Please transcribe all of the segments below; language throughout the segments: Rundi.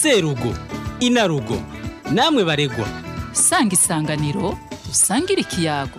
serugo inarugo namwe baregwa sanga isanganiro usangire ikiyago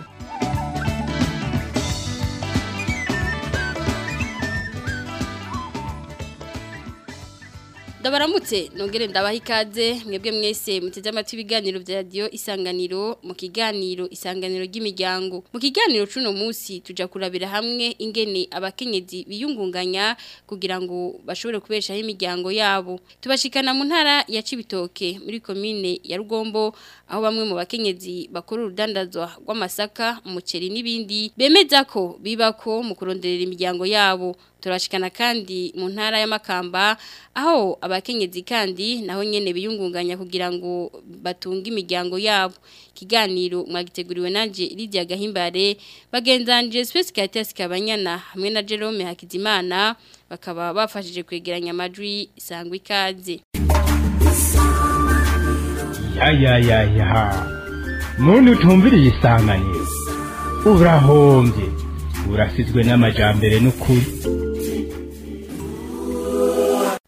Dabaramutse nongere ndabaha ikaze mwebwe mwese muteze amatwi ibiganiro bya radio isanganiro mu kiganiro isanganiro ry'imiryango mu kiganiro cuno munsi tuja kurabira hamwe ingene abakenyezi biyungunganya kugira ngo bashobore kubeshaho imiryango yabo tubashikana mu ntara ya Cibitoke muri commune ya Rugombo aho bamwe mu bakenyezi bakora urudandazwa rw'amasaka umuceri n'ibindi bemeza ko bibako mu kurondera imiryango yabo turashikana kandi mu ntara y'amakamba aho abakenyezi kandi naho nyene biyungunganya kugira ngo batunge imiryango yabo kiganiro mwagiteguriwe nanje Lydia Gahimbare bagenzanje Space Caritas Kabanyana hamwe na Jerome Hakizimana bakaba bafashije kwegeranya amajwi sangwa ikaze yayayaya muntu utumviriye isanganiro urahombye urasizwe n'amajambere n'ukuri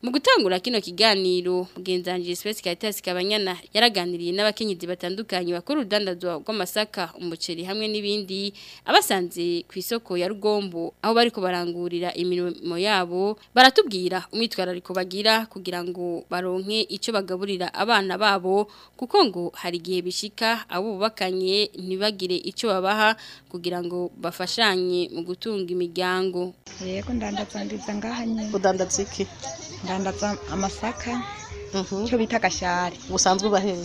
mu gutangura kino kiganiro mugenzanjye Space Caritas Kabanyana yaraganiriye n'abakenyezi batandukanye bakora urudandazwa rw'amasaka umuceri hamwe n'ibindi abasanze ku isoko ya Rugombo aho bariko barangurira imirimo yabo baratubwira umwitwarariko bagira kugira ngo baronke ico bagaburira abana babo kuko ngo hari gihe bishika abo bubakanye ntibagire ico babaha kugira ngo bafashanye mu gutunga imiryango yego ndandaza ndiza ndandaza amasaka mhm. icyo bita agashyari busanzwe uba hehe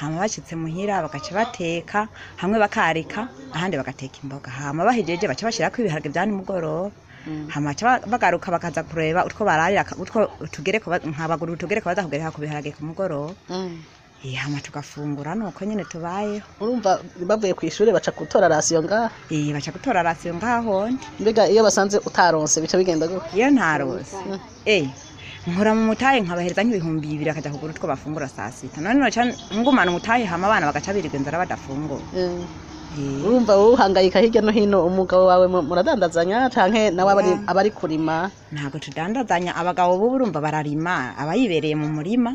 hanyuma bashyitse muhira bagaca bateka hamwe bakarika ahandi bagateka imboga hanyuma bahejeje baca bashyirako ibiharage bya nimugoroba Mm. hamaca bagaruka bakaza kureba utwo bararira nkabaguru tugereka badakugereka ku biharage ku mugoroba mm. eh, hama tugafungura nuko nyine tubayeho urumva bavuye ku ishuri baca gutora rasiyo ngaho eh baca gutora rasiyo ngaho mbega iyo basanze utaronse bica bigenda gute iyo ntarose mm. eh nkora mu mutahe nkabahereza nk'ibihumbi bibiri akajya kugura utwo bafungura saa sita none nocana ngumana umutahe hama abana bagaca birirwa inzara badafungura urumva uhangayika hirya no hino umugabo wawe muradandazanya cyane nawe aba ari kurima ntabwo tudandazanya abagabo bubu urumva bararima abayibereye mu murima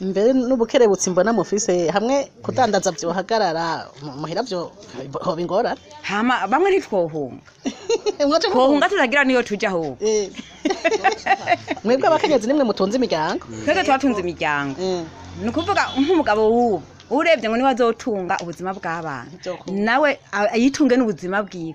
imbere n'ubukerebutsi mbona mufise hamwe kutandaza byohagarara muhira byo hoba ingorane bamwe ntitwohunga twohunga tutagira niyo tujya aho eh. mwebwe abakenyezi nimwe mutunze imiryango twebwe twatunze imiryango eh. ni ukuvuga nk'umugabo w'ubu urebye ngo niwe azotunga ubuzima bw'abana nawe yitunge n'ubuzima bwiwe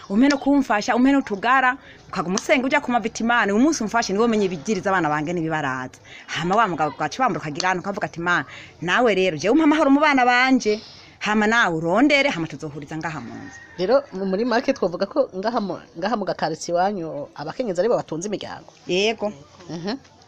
umpe no kumfasha umpe no ukaga umusenge ujya kuma vitimani umunsi umfashe niwo menye ibigiriza abana bange nibibaraza hama wa mugabo gwacu bamurukagira hano ukavuga ati mana nawe rero jewe umpa amahoro mu bana banje hama nawe urondere hama tuzohuriza ngaha mu nzu rero muri make twavuga ko ngaha mu ngaha mu gakarisi wanyu abakenyezi aribo batunze imiryango yego mhm.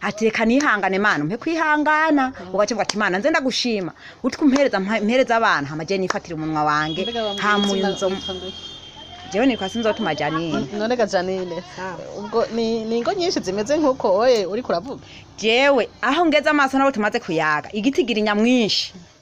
ateka nihangane mana mpe kwihangana ugace ati mana nze ndagushima utwo mpereza mpereza abana hamaje nifatira umunwa wange ha munzo jewe nitwa sinzotuma janine none janine ubwo ni ingo nyinshi zimeze nk'uko wowe uri kuravuga jewe aho ngeze amaso nabo tumaze kuyaga igiti gira nyamwinshi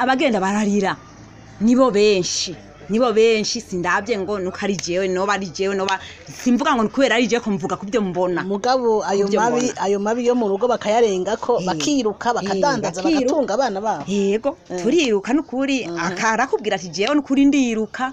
abagenda bararira nibo benshi nibo benshi sindabye ngo nuko ari jewe noba ari jewe noba simvuga ngo kubera ari jewe kumvuga kubyo mbona mugabo ayo mabi ayo mabi yo mu rugo bakayarenga ko eh, bakiruka eh, bakadandaza bakatunga abana babo yego eh. turiruka nukuri akarakubwira ati jewe nukuri ndiruka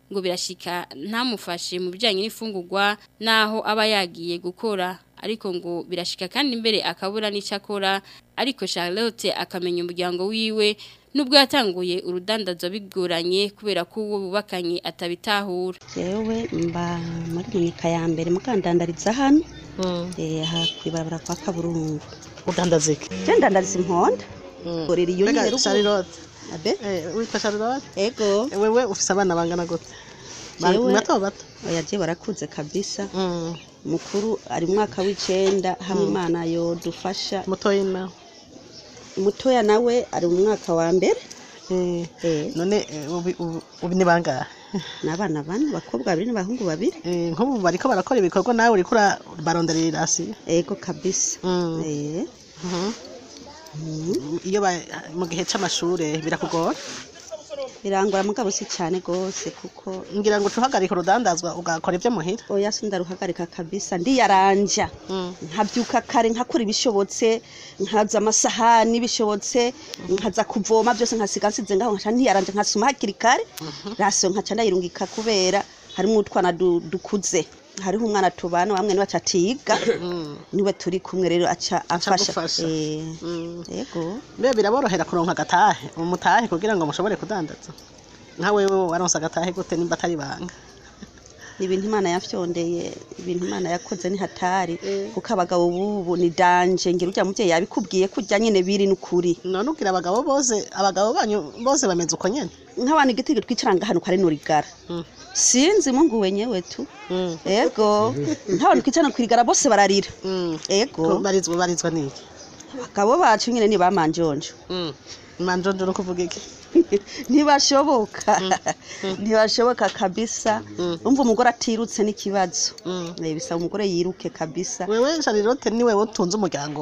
ngo birashika ntamufashe mu bijyanye n'ifungurwa n'aho aba yagiye gukora ariko ngo birashika kandi imbere akabura akora ariko Charlotte akamenya umuryango wiwe nubwo yatanguye urudandazo bigoranye kubera ko uwo bubakanye atabitahura yewe mba muri minika ya mbere mukandandariza hano hmm. eh, aha ku ibarabara kwa kaburungu udandaza iki ndandariza imponda gorera hmm. iyo nyine wifasha eh, rurabara ego eh, wewe ufise abana bangana gute bato bato oya barakunze kabisa mm. mukuru ari mwaka w’icyenda mm. hamwe imana yodufasha mutoya nawe mutoya nawe ari mu mwaka wa mbere eh. none ubu ni bangahe ni abana bane bakobwa babiri n'abahungu babiri nk'ubu bariko barakora ibikorwa nawe uriko baronderera irasiyo ego kabisa mm. mm-hmm. Mm-hmm. iyo mu gihe cy'amashuri birakugora birangora mugabo si cyane rwose kuko ngira ngo tuhagarike urudandazwa ugakora ibyo muhira oya si ndaruhagarika kabisa ndiyaranja mm. nkabyuka kare nkakora ibishobotse nkaza amasahani bishobotse nkaza kuvoma byose nkasiga nsize ngaho nkaca ntiyaranja nkasoma hakiri kare mm-hmm. rasiyo nkaca ndayirungika kubera harimo utwana dukuze hariho umwana tubana bamwe niwe aca atiga mm. niwe turi kumwe rero aca afasha eh. mm. yego mbe biraborohera kuronka agatahe umutahe kugira ngo mushobore kudandaza nka wewe waronse agatahe gute nimba atari ibanga ni ibintu imana yafyondeye ibintu imana yakoze ni hatari eh. kuko abagabo bubu ni danje ngira ujya mubyeyi yabikubwiye kujya nyine biri n'ukuri none abagabo bose abagabo banyu bose bameze uko nyine nk'abantu igiti gitwicaranga ahantu kare n'urigara hmm. sinzi mungu wenyewe tu hmm. ego nk'abantu twicarana ku rigara bose bararira hmm. ego barizwa n'iki abagabo bacu nyine ni ba manjonjo manjojo no kuvuga iki ntibashoboka mm. ntibashoboka kabisa mm. umva umugore atirutse n'ikibazo mm. eh, bisaba umugore yiruke kabisa wewe sharirote ni wewe utunze umuryango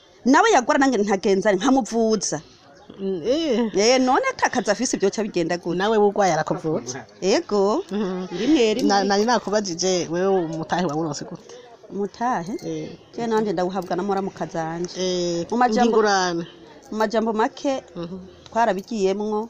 nawe yagwara nange ntagenzane nkamuvuza Eh. Eh, none atakazi afise ibyo cya bigenda gutya nawe urwaye arakuvutse yego mhm. rimwe rimwe nari nakubajije wewe umutahe wawe urose gute umutahe eh. je nanjye ndawuhabwa na moramuka mu majambo make mhm. twarabigiyemwo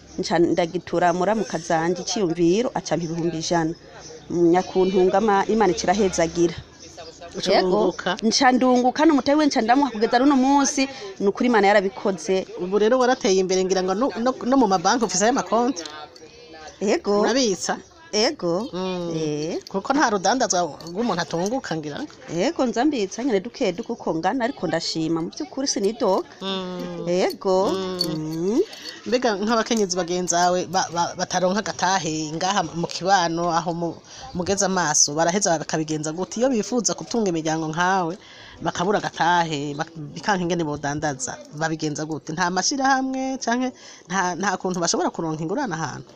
ndagitura muramuka zanjye icyiyumviro acampa ibihumbi ijana nyakuntunga imana kirahezagira yego ncandunguka n'umutari w'inca kugeza runo munsi ni ukuri imana yarabikoze ubu rero warateye imbere ngira ngo no mu mabanki ufise ayo makonti yego urabitsa ego mm. kuko nta rudandaza rw'umuntu atunguka ngira ego nzambitse nyine duke duke uko ngana ariko ndashima mu by'ukuri sinidoga ego mbega nk'abakenyezi bagenzawe bataronka agatahe ngaha mu kibano aho mugeze amaso baraheza bakabigenza gute iyo bifuza gutunga imiryango nkawe bakabura agatahe bikanka ingene bodandaza babigenza gute nta mashyirahamwe cyangwa nta kuntu bashobora kuronka ingurane ahantu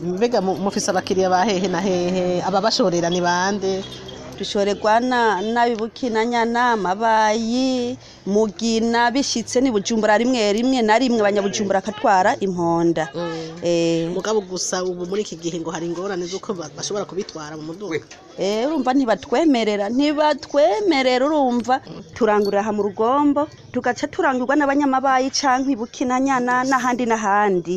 mbega mufise abakiriya ba hehe na hehe ababashorera ni bande dushorerwa n'abibuki na nyana amabayi mugina bishyitse ni bujumbura rimwe rimwe na rimwe abanyabujumbura akatwara imponda mm. eh. mugabo gusa ubu muri iki gihe ngo hari ingorane z'uko bashobora kubitwara mu muduga eh, urumva ntibatwemerera ntibatwemerera urumva turangurira aha mu rugombo tugaca turangurwa n'abanyamabayi cyangwa ibuki na nyana n'ahandi n'ahandi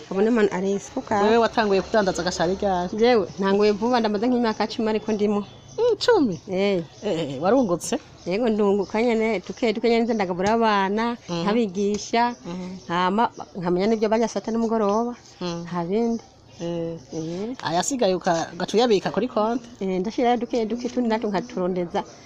abone mani arese kuko wewe watanguye kudandaza agashari ryawe ngewe ntanguye vuba ndamaze nk'imyaka cumi ariko ndimo icumi eh. eh, warungutse yego ndunguka nyine tuke tuke ndagabura abana mm-hmm. nkabigisha mm-hmm. nkamenya n'ibyo barya saa nimugoroba mm-hmm. nta bindi Eh, eh. ayasigaye ugaca uyabika kuri konti eh, ndashyiraho duke duke tundi natwe nkaturondeza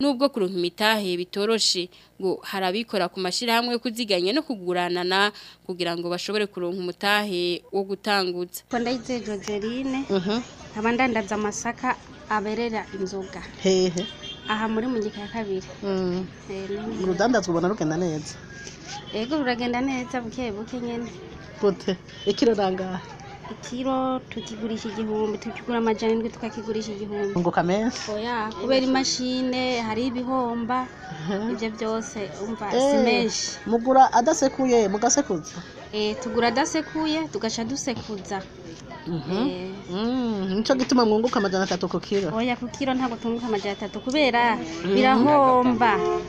nubwo kuronka imitahe bitoroshe ngo harabikora ku mashirahamwe kuziganya no kuguranana kugira ngo bashobore kuronka umutahe wo gutangutsa ndayizeye Joseline nkaba ndandaza amasaka aberera inzoga hehe aha muri mu gika ya kabiri mm. uruganda tubona rugenda neza yego ruragenda neza buke buke nyine bute ikiro rangahe ikiro tukigurisha igihumbi tukigura amajana indwi tukakigurisha igihumbi unguka menshi kubera imashine hari ibihomba ibyo byose umva si eh, menshi mugura adasekuye mugasekuza eh, tugura adasekuye tugaca dusekuza uhum. Mm-hmm. mm. Mm-hmm. nicyo gituma mwunguka amajana atatu ku kiro oya ku kiro ntabwo twunguka amajana atatu kubera mm-hmm. birahomba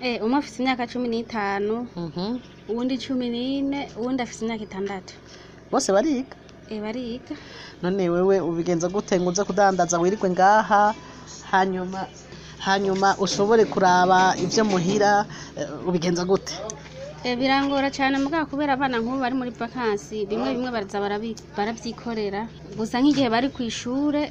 eh, umwe afite imyaka cumi n'itanu mhm. uwundi cumi n'ine uwundi afite imyaka itandatu bose bariga bariga none wewe ubigenza gute ngo uze kudandaza wirigwe ngaha hanyuma hanyuma ushobore kuraba ibyo muhira ubigenza gute Eh, birangora cyane mugabo kubera abana nk'ubu bari muri vakansi bimwe bimwe baraza barabyikorera gusa nk'igihe bari ku ishuri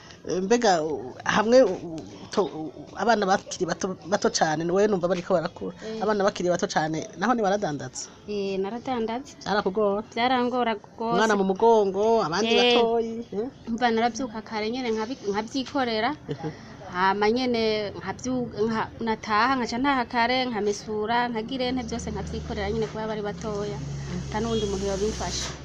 mbega hamwe abana bakiri bato cyane wowe numva bari ko barakura abana bakiri bato cyane naho ni baradandatse naradandatse arakugora byarangora rwose umwana mu mugongo abandi batoye mva narabyuka kare nyine nkabyikorera hama nyene nkavyuka nataha nkaca ntaha kare nkamesura nkagire byose nkavyikorera nyene kuba bari batoya atanundi muntu yobimfasha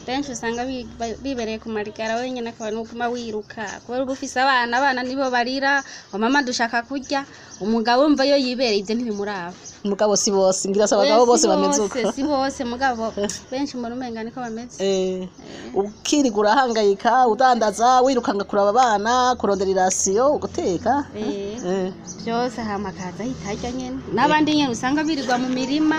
akenshi usanga bibereye ku marigara wenyine nyine akaba n'uguma wiruka kubera uba ufise abana abana nibo barira mama dushaka kurya umugabo mva yo yibereye ibyo ntibimuraba umugabo si bose ngira si abagabo bose bameze uko si bose mugabo benshi muri umenga niko bameze eh, ukirirwa urahangayika udandaza wirukanga kuraba abana kurondera irasiyo guteka eh? eh, byose hamakaza hitajya nyine n'abandi nyine usanga birirwa mu mirima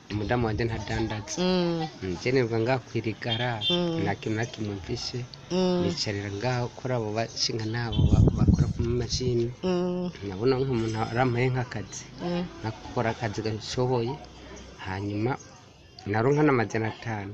umudamu wanjye ntadandaza mm. mm, ngenerwa ngaho nta kintu mm. na kimwe mfishe nicarira ngaho kuri abo bashinga n'abo bakora ku mamashini nabona nk'umuntu arampaye nk'akazi nakora akazi gashoboye hanyuma naronka n'amajyana atanu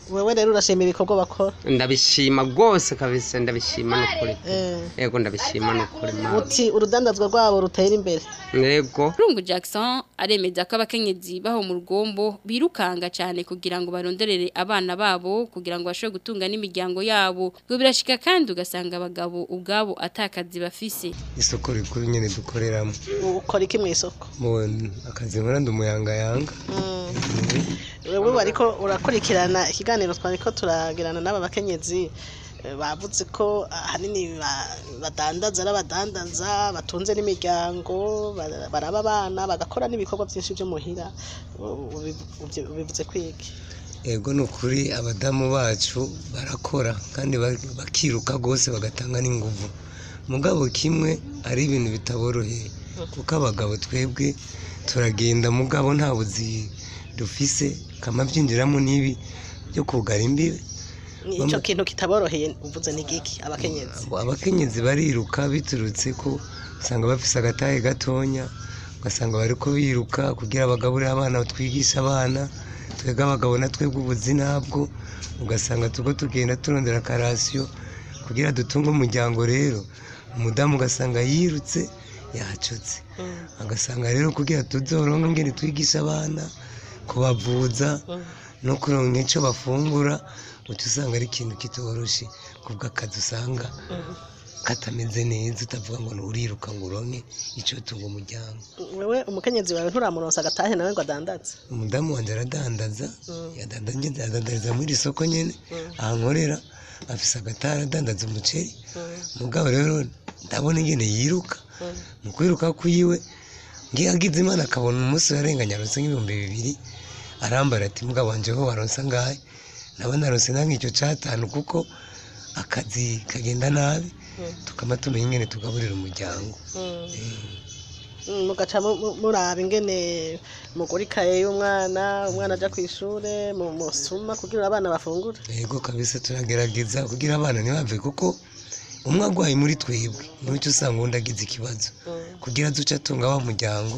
wowe rero urashima ibikorwa bakora ndabishima rwose kabisa ndabishima ni yego eh. ndabishima ni ukuri uti urudandazwa rwabo rutera imbere yego rungu jackson aremeza ko abakenyezi baho mu rugombo birukanga cyane kugira ngo baronderere abana babo kugira ngo bashobore gutunga n'imijyi n'imiryango yabo ngo birashika kandi ugasanga abagabo ubwabo atakazi bafise isoko rikuru nyene dukoreramo ukora iki mu isoko akazi nkora yanga mm. wewe bariko urakurikirana ikiganiro twariko turagirana n'aba bakenyezi eh, bavuze ko ahanini badandaza n'abadandaza batunze n'imiryango baraba abana bagakora n'ibikorwa byinshi byo muhira ubivuze kwiki yego ni ukuri abadamu bacu barakora kandi bakiruka rwose bagatanga n'ingufu mugabo kimwe ari ibintu bitaboroheye kuko abagabo twebwe turagenda mugabo nta buzi dufise kama byinjiramo n'ibi byo kugara imbibi icyo kintu kitaboroheye mvuze ni giki abakenyezi abakenyezi bariruka biturutse ko usanga bafise agatahe gatonya ugasanga bari ko biruka kugira abagaburire abana batwigisha abana twebwe abagabo na twebwe ubuzina bwo ugasanga tuko tugenda turondera karasiyo kugira dutunge umuryango rero umudamu ugasanga yirutse yacutse mm. agasanga rero kugira tuzoronke ingene twigisha abana kubavuza mm. no kuronka icyo bafungura uca usanga ari ikintu kitoroshye kubwo akazi usanga mm. katameze neza utavuga ngo uriruka ngo uronke icyo tunga umuryango wowe umukenyezi wawe nturamuronsa agatahe nawe ngo adandaze umudamu wanjye aradandaza mm. yadandariza muri soko nyine mm. ahankorera afise agatahe aradandaza umuceri mm. mugabo rero ndabona ingene yiruka mu kwiruka kuyiwe agize imana akabona umunsi yarenganya aronse nk'ibihumbi bibiri arambara ati mugabo wanjye ho waronsa ngahe nabona aronse nk'icyo cyatanu kuko akazi kagenda nabi tukaba tumenya ingene tugaburira umuryango mm. Mm, mugaca muraba ingene mugura y'umwana umwana ajya ku ishuri musuma kugira abana bafungure yego kabisa turagerageza kugira abana ntibave kuko umwe arwaye muri twebwe n'ucyo usanga undi agize ikibazo mm. kugira duce atunga wa muryango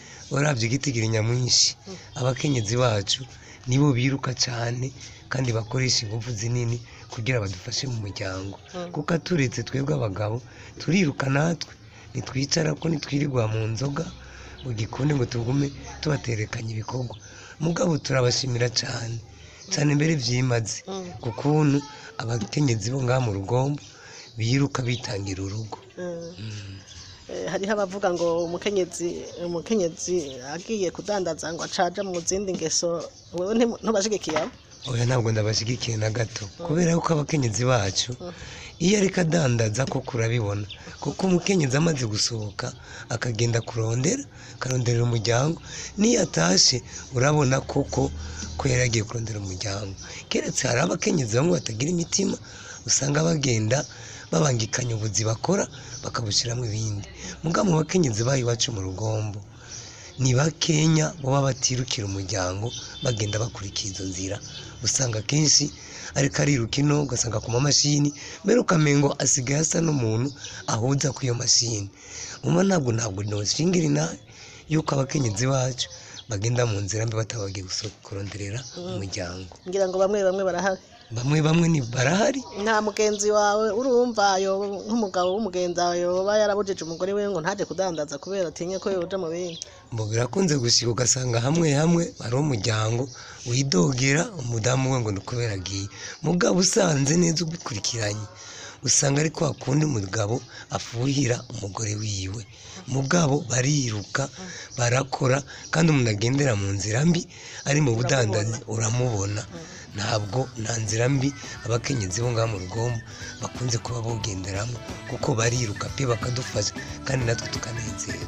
barabya igitigiri nyamwinshi hmm. abakenyezi bacu nibo biruka cyane kandi bakoresha ingufu zinini kugira badufashe mu muryango hmm. kuko aturetse twebwe abagabo turiruka natwe ntitwicara ko ntitwirirwa mu nzoga mu gikoni ngo tugume tubaterekanye ibikorwa mugabo turabashimira cyane cyane mbere byimaze mm. ku kuntu abakenyezi bo ngaha mu rugombo biruka bitangira urugo mm. Mm. Eh, hariho abavuga ngo umukenyezi umukenyezi agiye kudandaza ngo acaje mu zindi ngeso wowe ntubashyigikiye oya ntabwo ndabashyigikiye na gato kubera ko abakenyezi bacu iyo ariko adandaza koko urabibona kuko umukenyezi amaze gusohoka akagenda kurondera akarondera umuryango n'iyo atashye urabona koko ko yari agiye kurondera umuryango keretse hari abakenyezi bamwe batagira imitima usanga bagenda babangikanya ubuzi bakora bakabushyiramo ibindi mugabo mu bakenyezi bayo iwacu mu rugombo ni bakenya baba batirukira umuryango bagenda bakurikiza inzira usanga akenshi ariko ariruka ino ugasanga ku mamashini mbere ukamengo asigaye asa n'umuntu ahuza ku iyo mashini umva ntabwo ntabwo ntushingire nawe yuko abakenyezi bacu bagenda mu nzira mbi batabagiye kuronderera mm. umuryango ngira ngo bamwe bamwe barahari bamwe bamwe ni barahari nta mugenzi wawe urumva nk'umugabo w'umugenzi wawe yoba yarabujije umugore we ngo ntajye kudandaza kubera atinya ko yoja mu bindi mbogera akunze gusiga ugasanga hamwe hamwe hari umuryango widogera umudamu we ngo ni ukubera agiye mugabo usanze neza ubikurikiranye. usanga ari kwa kundi umugabo afuhira umugore wiwe mugabo bariruka barakora kandi umuntu agendera mu nzira mbi ari mu budandazi uramubona ntabwo nta nzira mbi abakenyezi bo ngaha mu rugombo bakunze kuba bogenderamo kuko bariruka pe bakadufasha kandi natwe tukanezerwa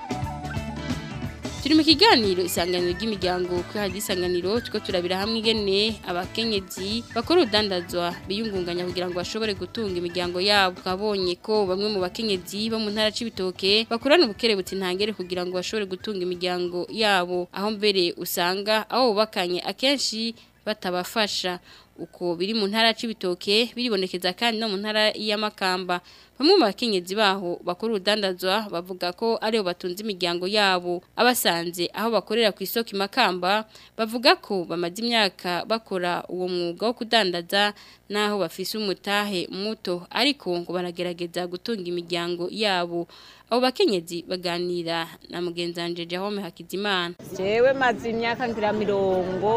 kiganiro isanganiro ry'imiryango kuri hadi isanganiro tuko turabira hamwe igene abakenyezi bakora udandazwa biyungunganya kugira ngo bashobore gutunga imiryango yabo twabonye ko bamwe mu bakenyezi bo mu ntara c'ibitoke bakorana ubukerebutsi ntangere kugira ngo bashobore gutunga imiryango yabo aho mbere usanga aho bakanye akenshi batabafasha uko biri mu ntara c'ibitoke biribonekeza kandi no mu ntara y'amakamba bamwe mu bakenyezi baho bakora urudandazwa bavuga ko aribo batunze imiryango yabo abasanze aho bakorera ku isoko imakamba bavuga ko bamaze imyaka bakora uwo mwuga wo kudandaza n'aho bafise umutahe muto ariko ngo baragerageza gutunga imiryango yabo abo bakenyezi baganira na mugenzi wanje Jerome Hakizimana jewe maze imyaka ngira mirongo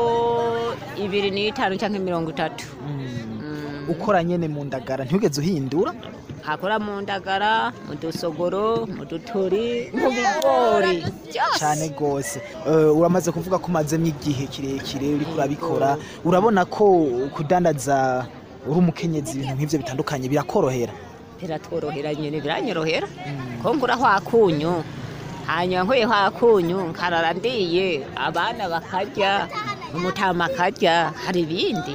ibiri n'itanu cyangwa mirongo itatu mm. ukora nyene mu ndagara ntugeze uhindura bakakora mu ndagara mu dusogoro mu dutori mu bigori cyane rwose eh, uramaze kuvuga ko umazemo igihe kirekire uri kurabikora urabona ko kudandaza uri umukenyezi ibintu nk'ibyo bitandukanye birakorohera biratworohera nyine biranyorohera ko ngura akunyu hanyuma nkuye akunyu nkarara abana bakarya umutama akarya hari ibindi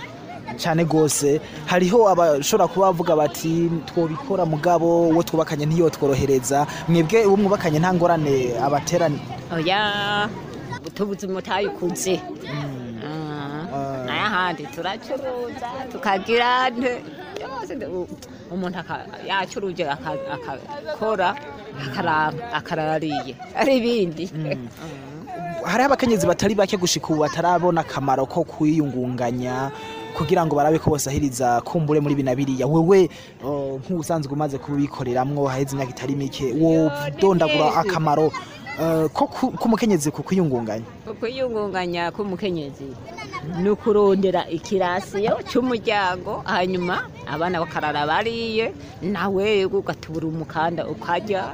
cyane rwose hariho abashobora kuba bavuga bati twabikora mugabo uwo twubakanye ntiyo tworohereza mwebwe uwo mwubakanye nta ngorane abaterane oya tubuze umutayi n'ahandi hmm. ah, turacuruza tukagira umuntu yacuruje akakora akarariye ari ibindi hmm. hari abakenyezi batari bake gushika ubu batarabona akamaro ko kwiyungunganya kugira ngo barabe ko bosahiriza kumbure muri bina biriya wewe nk'ubusanzwe umaze kubikoreramwo haheze imyaka itari mike wodondagura akamaro e, k'umukenyezi ku kwiyungunganya kwiyungunganya k'umukenyezi ni ukurondera ikirasiyo cy'umuryango hanyuma abana bakarara bariye nawe ugatubura umukanda ukajya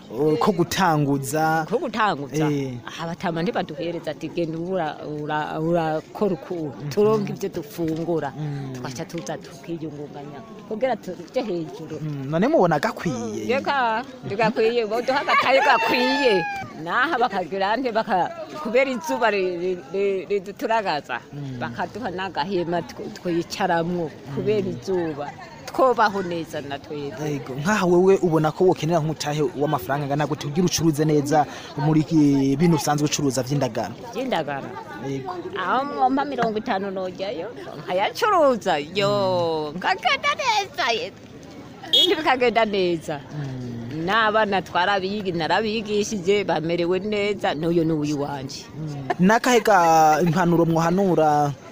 ko gutanguza ko gutanguza eh. abatama ntibaduhereza ati genda urakora ukuntu mhm. turonka ibyo dufungura mm. twaca tuza tukiyungunganya kugira tujye hejuru mm. none mubona gakwiye reka mm, gakwiye baduha agatahe gakwiye naha bakagira nte kubera izuba ridutura bakabagaza mm. bakaduha n'agahema twicaramo kubera mm. izuba twobaho neza na twebwe nkaha wewe ubona ko wokenera nk'umutahe w'amafaranga angana gute ugira ucuruze neza muri bintu usanzwe ucuruza by'indagano by'indagano aho mpa mirongo itanu nojyayo nkayacuruza yo mm. nkagana neza ibindi bikagenda neza n'abana narabigishije bamerewe neza n'uyu ni wanjye. n'akahe impanuro muhanura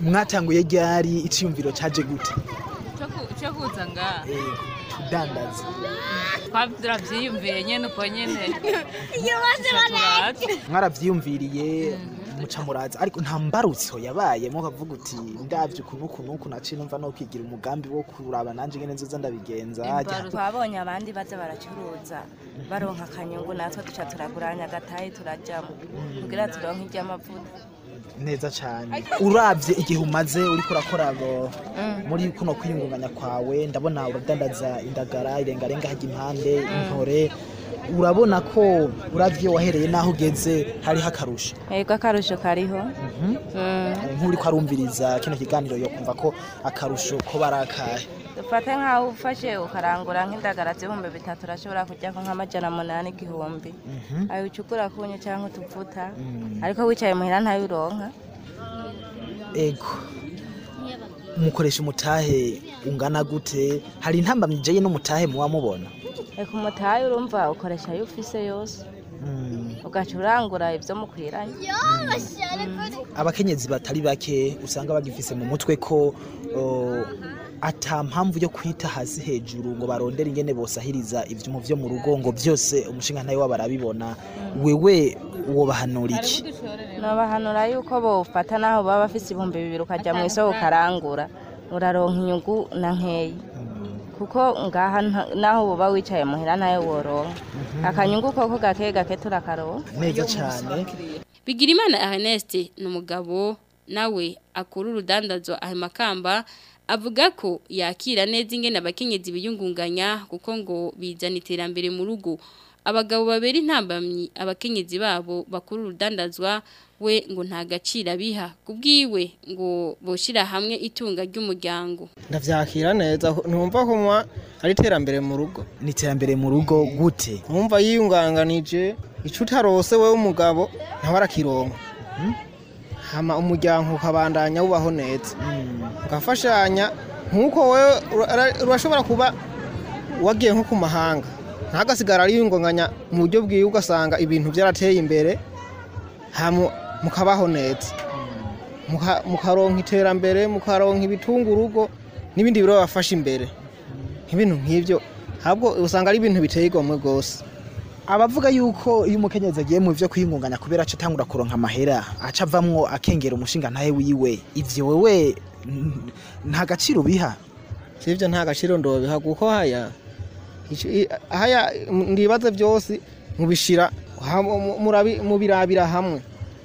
mwatanguye ryari icyumviro cyaje gute cyo kuza ngaha eh, tudandaza turabyiyumviriye nyine uko nyine mwarabyiyumviriye muca muraza ariko nta mbarutso yabaye mukavuga uti ndabyo ukuntu ukuntu ukuntu naciye numva no kwigira umugambi wo kuraba nanjye ngene nzoza ndabigenza twabonye abandi baza baracuruza baronka akanyungu natwe duca turaguranya agatayi turajyamo mm. kugira turonke iry'amavuta neza cyane urabye igihe umaze uri kurakora ngo mm. muri kuno kwiyungunganya kwawe ndabona uradandaza indagara irengarenga hajya impande mm. intore urabona ko urabye wahereye n'aho ugeze hariho akarusho yego akarusho kariho mhm. mm. nk'uri ko kino kiganiro yo kumva ko akarusho ko barakaye ufate nk'aho ufashe ukarangura nk'indagara z'ibihumbi bitatu urashobora kujya ku nk'amajyana umunani igihumbi mhm. ayo ucukura kunye cyangwa utuvuta mhm. ariko wicaye muhira ntabironka ego mukoresha umutahe ungana gute hari intambamije ye n'umutahe muba mubona reka umutahe urumva ukoresha ayo ufise yose mhm. ugaca urangura ibyo mukwiranye abakenyezi batari bake usanga bagifise mu mutwe ko ata mpamvu yo kwita hasi hejuru ngo barondere ingene bosahiriza ivyumu byo mu rugo ngo byose umushingantahe wabo arabibona wewe wobahanura iki nobahanura yuko bofata naho baba bafise ibihumbi bibiri ukajya mu isoko ukarangura uraronka inyungu na nkeyi kuko ngaha naho uba wicaye muhira nayo woronka mhm. akanyungu koko gake gake turakaronka neza cyane bigira imana ernest ni umugabo nawe akura urudandazwa ayo makamba avuga ko yakira neza ingene abakenyezi biyungunganya kuko ngo bizana iterambere mu rugo abagabo babera intambamyi abakenyezi babo bakuru urudandazwa we ngo nta gaciro biha kubwiwe ngo boshira hamwe itunga ry'umuryango ndavyakira neza ntumva kumwa ari iterambere mu rugo ni iterambere mu rugo gute ntumva yiyunganganije ico utarose wewe umugabo ntawe arakironka hmm? umuryango ukabandanya wubaho neza mm. ugafashanya nk'uko wowe urashobora kuba wagiye nko ku mahanga ntagasigara yungunganya mu buryo bwiwe ugasanga ibintu byarateye imbere mukabaho neza mm. mukaronka iterambere mukaronka ibitunga urugo n'ibindi birabafasha imbere mm. nk'ibintu nk'ibyo ahubwo usanga ari ibintu biteye igomwe rwose abavuga yuko iyo umukenyezi agiye mu byo kwiyungunganya kubera aca atangura kuronka amahera aca avamwo akengera umushinga ntawe wiwe ibyo wowe nta gaciro ubiha si ibyo nta gaciro ndobiha kuko haya haya ndibaze byose mubishyira mubirabira hamwe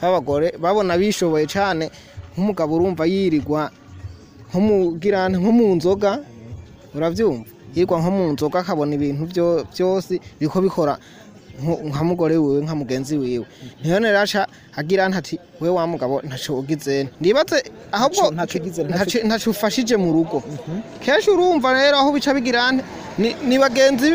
b'abagore babona bishoboye cyane nk'umugabo urumva yirirwa nko mu nzoga hmm. urabyumva yirwa nko mu nzoga akabona ibintu byose biriko bikora nka mugore wiwe nka mugenzi wiwe niyo rero aca agira ntati we wa mugabo ntaco ugize nibaze ahubwo ntaco ufashije mu rugo mhm. kenshi urumva rero aho bica bigira ni bagenzi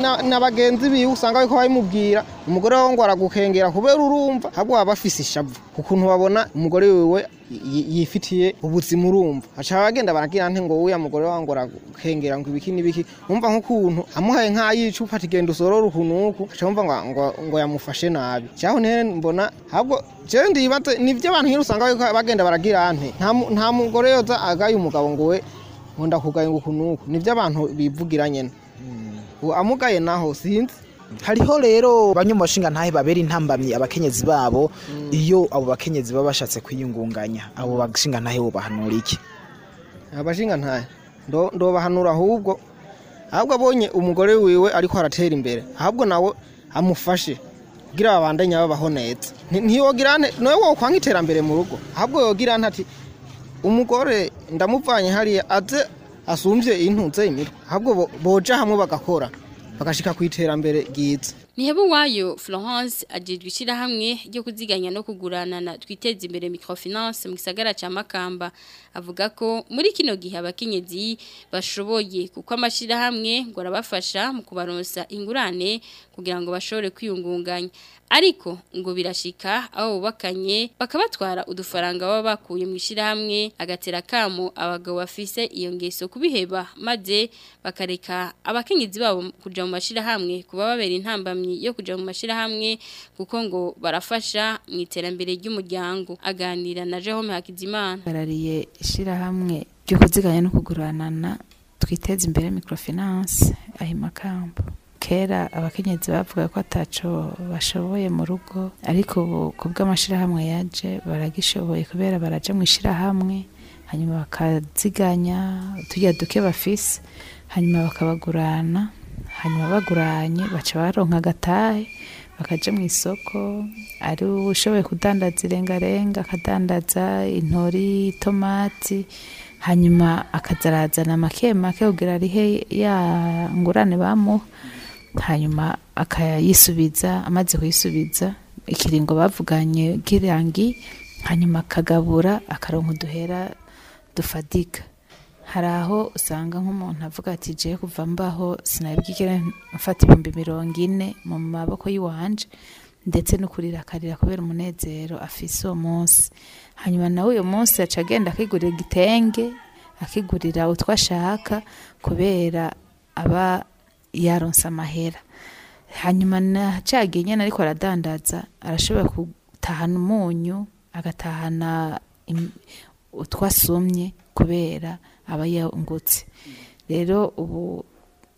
na bagenzi biwe usanga bariko babimubwira umugore wawe ngo aragukengera kubera urumva ahubwo waba afise ishavu ukuntu babona umugore wiwe yifitiye ubuzima urumva aca bagenda baragira nte ngo uya mugore wawe ngo arakengera ngo ibiki n'ibiki wumva nk'ukuntu amuhaye nk'ay'icupa atigenda usorora ukuntu uku aca wumva ngo ngo yamufashe nabi cyaho ntere mbona ahubwo jewe ndibaze nibyo abantu nyine usanga bagenda baragira nte nta mugore yoza agaye umugabo ngo we ngo ndakugaye ngo ukuntu uku nibyo abantu bivugira nyine hmm. amugaye naho sinzi hariho rero bamwe mu bashinga ntahe babera intambamyi abakenyezi babo mm. iyo abo bakenyezi baba bashatse kwiyungunganya abo bashinga ntahe bahanura iki abashinga ntahe ndobahanura ahubwo ahubwo abonye umugore wiwe ariko aratera imbere ahubwo nawe amufashe kugira babandanye babaho neza ntiyogira nawe wowe iterambere mu rugo ahubwo yogira ntati umugore ndamuvanye hariya aze asumbye intunze imitwe ahubwo boja hamwe bagakora bagashyika ku iterambere ryiza Nihebe wayo Florence ajejwe ishirahamwe ryo kuziganya no kugurana na twiteze imbere microfinance mu gisagara ca Makamba avuga ko muri kino gihe abakenyezi bashoboye kuko amashirahamwe ngo arabafasha mu kubaronsa ingurane kugira ngo bashore kwiyungunganya ariko ngo birashika aho bakanye bakabatwara udufaranga baba bakuye mu ishirahamwe agatera kamo abagabo bafise iyo ngeso kubiheba maze bakareka abakenyezi babo kuja mu mashirahamwe kuba babera intambamye atandukanye yo kuja mu mashirahamwe kuko ngo barafasha mu iterambere ry'umuryango aganira na Jerome Hakizimana barariye ishyirahamwe ryo kuziganya no kuguranana twiteze imbere microfinance ahimakamba kera abakenyezi bavuga ko ataco bashoboye mu rugo ariko ubu ku bw'amashirahamwe yaje baragishoboye kubera baraja mu ishyirahamwe hanyuma bakaziganya tujya duke bafise hanyuma bakabagurana hanyuma baguranye baca baronka agatahe bakaja mu isoko ari ushoboye kudandaza irengarenga akadandaza intori tomati hanyuma akazarazana make make kugira arihe ya ngurane bamuha hanyuma akayisubiza amaze kuyisubiza ikiringo bavuganye kirangi hanyuma akagabura akaronka uduhera dufadika hari aho usanga nk'umuntu avuga ati je kuva mbaho sinabwigera mfata ibihumbi mirongo ine mu maboko y'iwanje ndetse no kurira akarira kubera umunezero afise uwo munsi hanyuma nawe uyu munsi aca agenda akigurira igitenge akigurira utwo ashaka kubera aba yaronse amahera hanyuma na cagiye ariko aradandaza arashobora gutahana umunyu agatahana utwasumye kubera aba yungutse rero ubu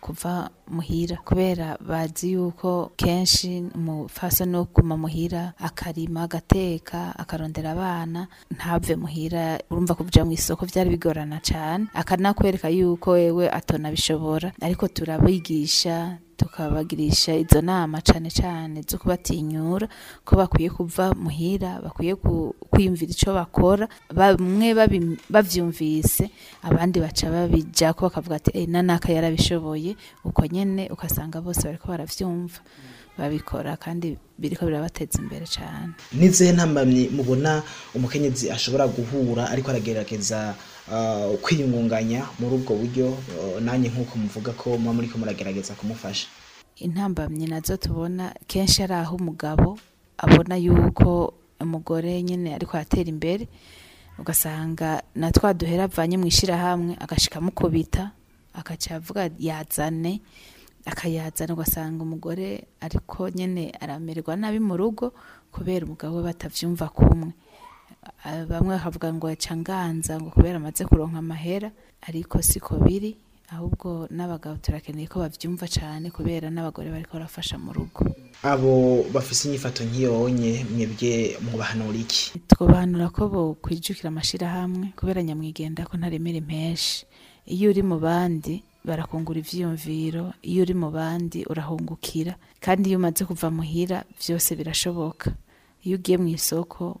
kuva muhira kubera bazi yuko kenshi umupfasa no kuguma muhira akarima agateka akarondera abana ntave muhira urumva kuja mu isoko byari bigorana cyane akanakwereka yuko wewe atonabishobora ariko turabigisha tukabagirisha izo nama cyane cyane zo kubatinyura ko bakwiye kuva muhira bakwiye kwiyumvira icyo bakora bamwe babyumvise abandi baca babijya ko bakavuga ati eh nanaka yarabishoboye uko nyene ugasanga bose bariko barabyumva babikora kandi biriko birabateza imbere cyane nizihe ntambamyi mubona umukenyezi ashobora guhura ariko aragerageza Uh, kwiyungunganya muri ubwo buryo uh, nanjye nk'uko muvuga ko muba muri ko muragerageza kumufasha intambamyi nazo tubona kenshi ari aho umugabo abona yuko umugore nyine ariko aratera imbere ugasanga na twa duhera avanye mu ishyirahamwe agashikamukubita akaca avuga yazane akayazana ugasanga umugore ariko nyine aramererwa nabi mu rugo kubera umugabo we batabyumva kumwe bamwe bakavuga ngo wacanganza ngo kubera amaze kuronka amahera ariko siko biri ahubwo n'abagabo turakeneye ko babyumva cyane kubera n'abagore bari barafasha mu rugo abo bafite inyifato nk'iyonye mwebwe mubahanura iki twabahanura ko bo kwijukira amashyirahamwe kubera nyamwigenda ko ntaremera menshi. iyo uri mu bandi barakungura ibyiyumviro iyo uri mu bandi urahungukira kandi iyo umaze kuva muhira byose birashoboka iyo ugiye mu isoko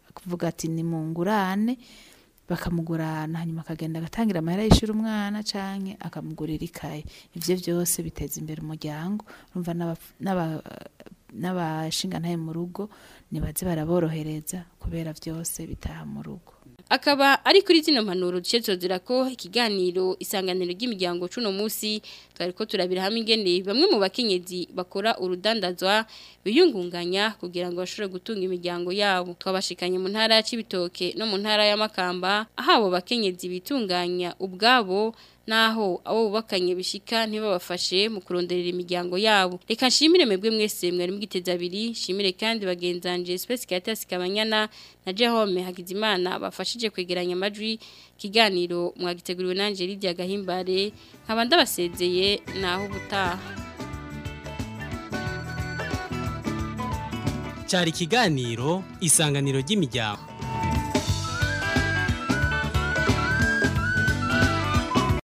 akavuga ati ni mungurane bakamugurana hanyuma akagenda agatangira amahera yishyura umwana cyangwa akamugurira ikaye ibyo byose biteza imbere umuryango urumva n'abashingantaye mu rugo ntibaze baraborohereza kubera byose bitaha mu rugo akaba ari kuri zino mpanuro duce tuzira ko ikiganiro isanganiro ry'imiryango cuno munsi twariko turabira hamwe ingene bamwe mu bakenyezi bakora urudandazwa biyungunganya kugira ngo bashobore gutunga imiryango yabo twabashikanye mu ntara ya Cibitoke no mu ntara ya Makamba ahabo bakenyezi bitunganya ubwabo naho abo bakanye bishika ntibabafashe mu kuronderera imiryango yabo reka nshimire mwebwe mwese mwari mugiteza abiri nshimire kandi bagenzanje Space Caritas Kabanyana na Jerome Hakizimana bafashije kwegeranya amajwi kiganiro mwagiteguriwe nanjye Lidia Gahimbare nkaba ndabasezeye naho ubutaha cyari ikiganiro isanganiro ry'imiryango